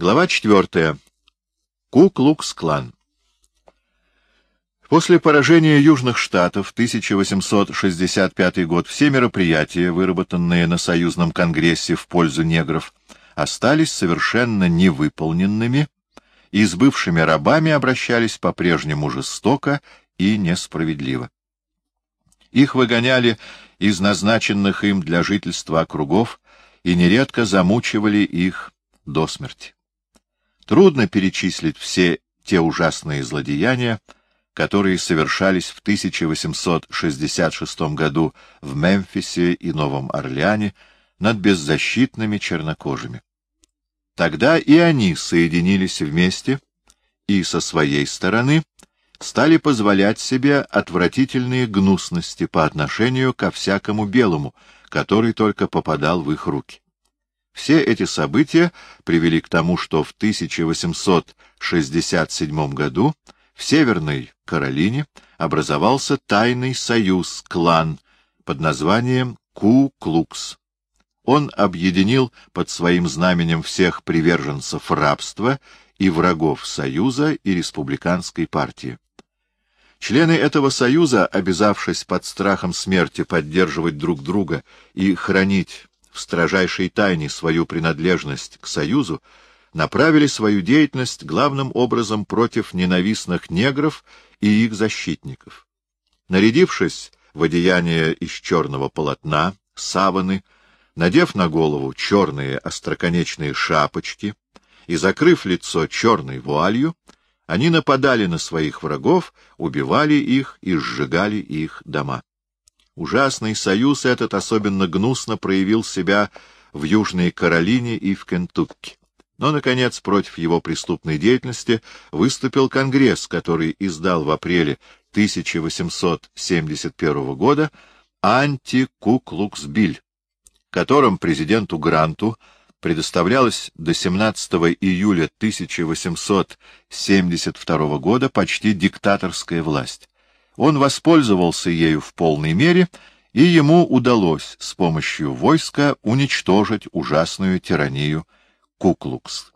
Глава четвертая. Ку-Клукс-клан. После поражения Южных Штатов 1865 год все мероприятия, выработанные на Союзном Конгрессе в пользу негров, остались совершенно невыполненными и с бывшими рабами обращались по-прежнему жестоко и несправедливо. Их выгоняли из назначенных им для жительства округов и нередко замучивали их до смерти. Трудно перечислить все те ужасные злодеяния, которые совершались в 1866 году в Мемфисе и Новом Орлеане над беззащитными чернокожими. Тогда и они соединились вместе и со своей стороны стали позволять себе отвратительные гнусности по отношению ко всякому белому, который только попадал в их руки. Все эти события привели к тому, что в 1867 году в Северной Каролине образовался тайный союз, клан, под названием Ку-Клукс. Он объединил под своим знаменем всех приверженцев рабства и врагов Союза и Республиканской партии. Члены этого союза, обязавшись под страхом смерти поддерживать друг друга и хранить в строжайшей тайне свою принадлежность к союзу, направили свою деятельность главным образом против ненавистных негров и их защитников. Нарядившись в одеяние из черного полотна, саваны, надев на голову черные остроконечные шапочки и закрыв лицо черной вуалью, они нападали на своих врагов, убивали их и сжигали их дома. Ужасный союз этот особенно гнусно проявил себя в Южной Каролине и в Кентукки. Но, наконец, против его преступной деятельности выступил Конгресс, который издал в апреле 1871 года анти-Куклукс-Биль, которым президенту Гранту предоставлялась до 17 июля 1872 года почти диктаторская власть. Он воспользовался ею в полной мере, и ему удалось с помощью войска уничтожить ужасную тиранию Куклукс.